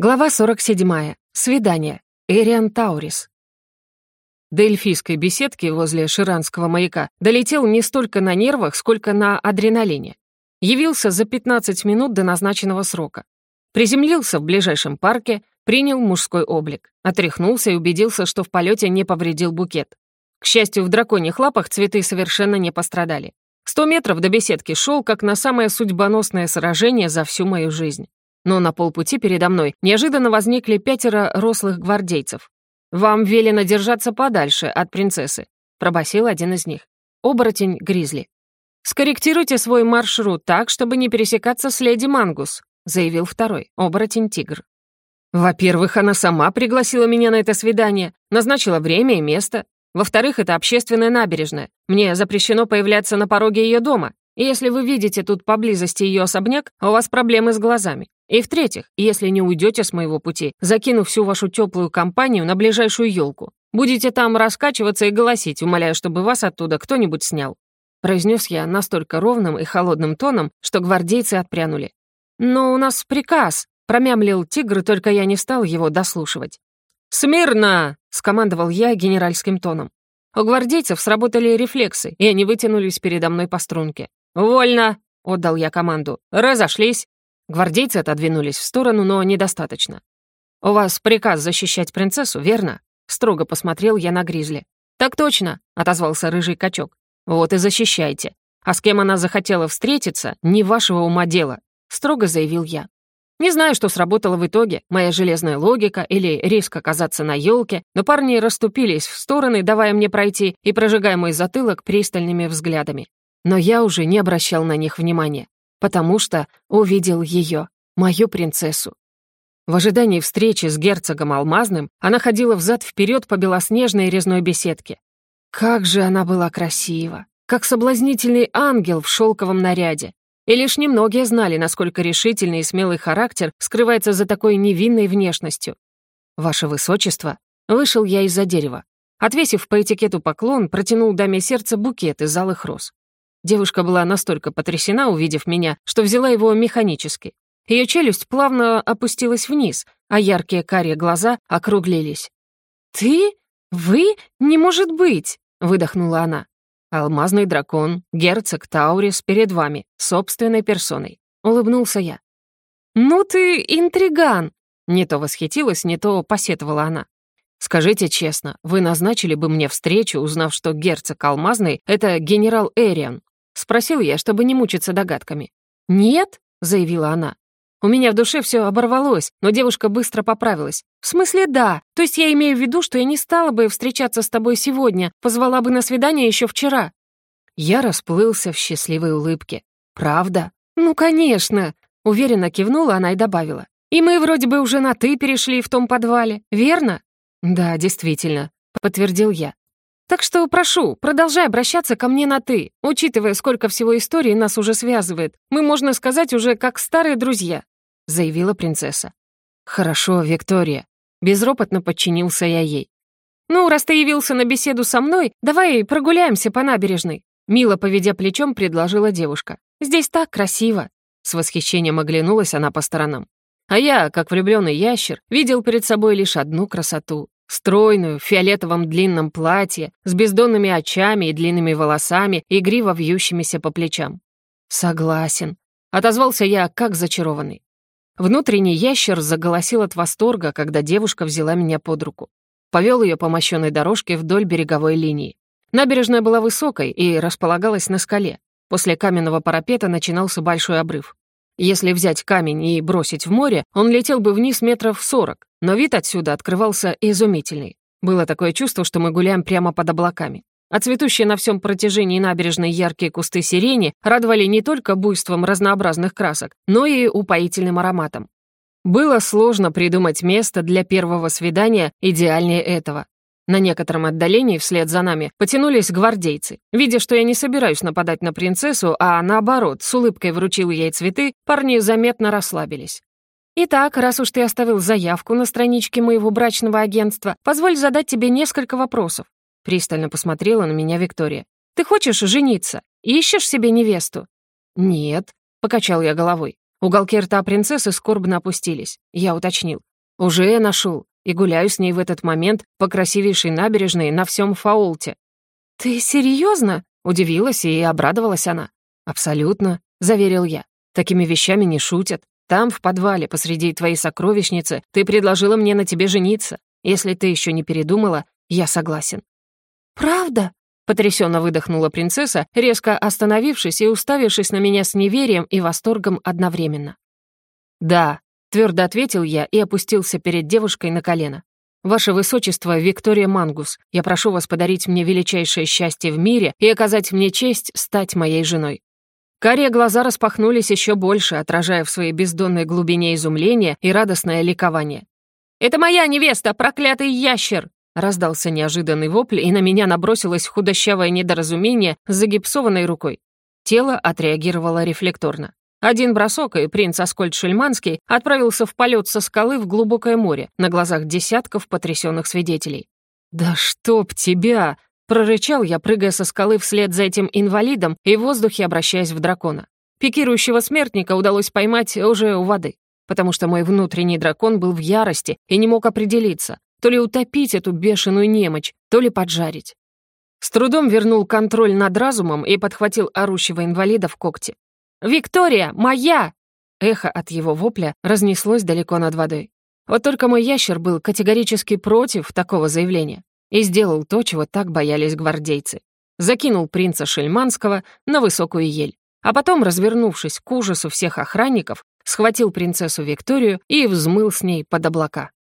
Глава 47. Свидание. Эриан Таурис. До эльфийской беседки возле Ширанского маяка долетел не столько на нервах, сколько на адреналине. Явился за 15 минут до назначенного срока. Приземлился в ближайшем парке, принял мужской облик, отряхнулся и убедился, что в полете не повредил букет. К счастью, в драконьих лапах цветы совершенно не пострадали. Сто метров до беседки шел, как на самое судьбоносное сражение за всю мою жизнь но на полпути передо мной неожиданно возникли пятеро рослых гвардейцев. «Вам велено держаться подальше от принцессы», — пробасил один из них. Оборотень Гризли. «Скорректируйте свой маршрут так, чтобы не пересекаться с леди Мангус», — заявил второй, оборотень Тигр. «Во-первых, она сама пригласила меня на это свидание, назначила время и место. Во-вторых, это общественная набережная. Мне запрещено появляться на пороге ее дома. И если вы видите тут поблизости ее особняк, у вас проблемы с глазами. И в-третьих, если не уйдете с моего пути, закину всю вашу теплую компанию на ближайшую елку. Будете там раскачиваться и голосить, умоляя, чтобы вас оттуда кто-нибудь снял. Произнес я настолько ровным и холодным тоном, что гвардейцы отпрянули. «Но у нас приказ», — промямлил тигр, только я не стал его дослушивать. «Смирно!» — скомандовал я генеральским тоном. У гвардейцев сработали рефлексы, и они вытянулись передо мной по струнке. «Вольно!» — отдал я команду. «Разошлись!» Гвардейцы отодвинулись в сторону, но недостаточно. «У вас приказ защищать принцессу, верно?» Строго посмотрел я на Гризли. «Так точно», — отозвался рыжий качок. «Вот и защищайте. А с кем она захотела встретиться, не вашего ума дело», — строго заявил я. Не знаю, что сработало в итоге, моя железная логика или риск оказаться на елке, но парни расступились в стороны, давая мне пройти и прожигая мой затылок пристальными взглядами. Но я уже не обращал на них внимания потому что увидел ее, мою принцессу. В ожидании встречи с герцогом Алмазным она ходила взад-вперед по белоснежной резной беседке. Как же она была красива! Как соблазнительный ангел в шелковом наряде. И лишь немногие знали, насколько решительный и смелый характер скрывается за такой невинной внешностью. «Ваше высочество!» Вышел я из-за дерева. Отвесив по этикету поклон, протянул даме сердца букет из алых роз. Девушка была настолько потрясена, увидев меня, что взяла его механически. Ее челюсть плавно опустилась вниз, а яркие карие глаза округлились. «Ты? Вы? Не может быть!» — выдохнула она. «Алмазный дракон, герцог Таурис перед вами, собственной персоной», — улыбнулся я. «Ну ты интриган!» Не то восхитилась, не то посетовала она. «Скажите честно, вы назначили бы мне встречу, узнав, что герцог Алмазный — это генерал Эриан, Спросил я, чтобы не мучиться догадками. «Нет», — заявила она. У меня в душе все оборвалось, но девушка быстро поправилась. «В смысле, да. То есть я имею в виду, что я не стала бы встречаться с тобой сегодня, позвала бы на свидание еще вчера». Я расплылся в счастливой улыбке. «Правда?» «Ну, конечно», — уверенно кивнула она и добавила. «И мы вроде бы уже на «ты» перешли в том подвале, верно?» «Да, действительно», — подтвердил я. Так что прошу, продолжай обращаться ко мне на «ты», учитывая, сколько всего истории нас уже связывает. Мы, можно сказать, уже как старые друзья», — заявила принцесса. «Хорошо, Виктория». Безропотно подчинился я ей. «Ну, раз ты явился на беседу со мной, давай прогуляемся по набережной», мило поведя плечом, предложила девушка. «Здесь так красиво». С восхищением оглянулась она по сторонам. А я, как влюбленный ящер, видел перед собой лишь одну красоту Стройную, в фиолетовом длинном платье, с бездонными очами и длинными волосами, игриво вьющимися по плечам. «Согласен», — отозвался я, как зачарованный. Внутренний ящер заголосил от восторга, когда девушка взяла меня под руку. Повел ее по мощенной дорожке вдоль береговой линии. Набережная была высокой и располагалась на скале. После каменного парапета начинался большой обрыв. Если взять камень и бросить в море, он летел бы вниз метров сорок, но вид отсюда открывался изумительный. Было такое чувство, что мы гуляем прямо под облаками. А цветущие на всем протяжении набережной яркие кусты сирени радовали не только буйством разнообразных красок, но и упоительным ароматом. Было сложно придумать место для первого свидания идеальнее этого. На некотором отдалении вслед за нами потянулись гвардейцы. Видя, что я не собираюсь нападать на принцессу, а наоборот, с улыбкой вручил ей цветы, парни заметно расслабились. «Итак, раз уж ты оставил заявку на страничке моего брачного агентства, позволь задать тебе несколько вопросов». Пристально посмотрела на меня Виктория. «Ты хочешь жениться? Ищешь себе невесту?» «Нет», — покачал я головой. Уголки рта принцессы скорбно опустились. Я уточнил. Уже нашел и гуляю с ней в этот момент по красивейшей набережной на всем Фаолте». «Ты серьезно? удивилась и обрадовалась она. «Абсолютно», — заверил я. «Такими вещами не шутят. Там, в подвале, посреди твоей сокровищницы, ты предложила мне на тебе жениться. Если ты еще не передумала, я согласен». «Правда?» — потрясенно выдохнула принцесса, резко остановившись и уставившись на меня с неверием и восторгом одновременно. «Да», — твердо ответил я и опустился перед девушкой на колено. «Ваше Высочество, Виктория Мангус, я прошу вас подарить мне величайшее счастье в мире и оказать мне честь стать моей женой». Карие глаза распахнулись еще больше, отражая в своей бездонной глубине изумление и радостное ликование. «Это моя невеста, проклятый ящер!» Раздался неожиданный вопль, и на меня набросилось худощавое недоразумение с загипсованной рукой. Тело отреагировало рефлекторно. Один бросок, и принц Аскольд Шельманский отправился в полет со скалы в глубокое море на глазах десятков потрясенных свидетелей. «Да чтоб тебя!» — прорычал я, прыгая со скалы вслед за этим инвалидом и в воздухе обращаясь в дракона. Пикирующего смертника удалось поймать уже у воды, потому что мой внутренний дракон был в ярости и не мог определиться, то ли утопить эту бешеную немочь, то ли поджарить. С трудом вернул контроль над разумом и подхватил орущего инвалида в когти. «Виктория, моя!» Эхо от его вопля разнеслось далеко над водой. Вот только мой ящер был категорически против такого заявления и сделал то, чего так боялись гвардейцы. Закинул принца Шельманского на высокую ель, а потом, развернувшись к ужасу всех охранников, схватил принцессу Викторию и взмыл с ней под облака.